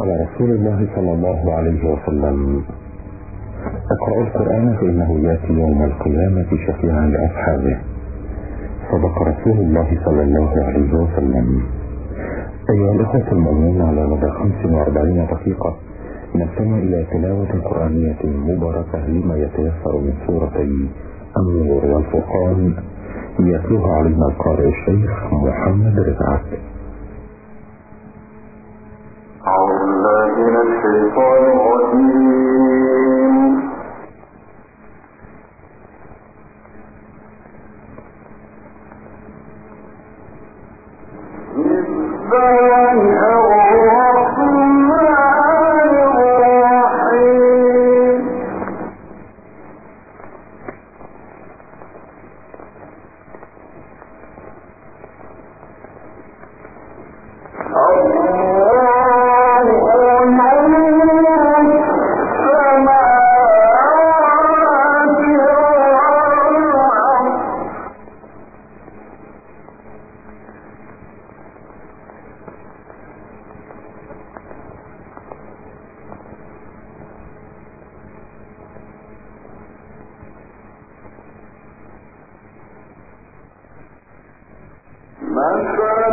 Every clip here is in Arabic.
قال رسول الله صلى الله عليه وسلم. اقرأوا القرآن فإنه يأتي يوم القيامة شفيعا لأصحابه. صدق رسول الله صلى الله عليه وسلم. أيها الأخوة المؤمنون على مدى 45 دقيقة نستمع إلى تلاوة قرآنية مباركة لما يتيسر من سورتي النور والفقان يتلوها علينا القارئ الشيخ محمد رفعت. For. Master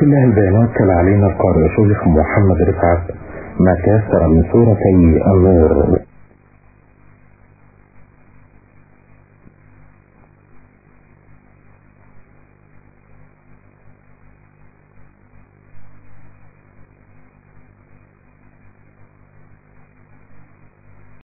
آيات الله البيانات تلا علينا القارئ شيخ محمد رفعت ما تيسر من سورتي النور.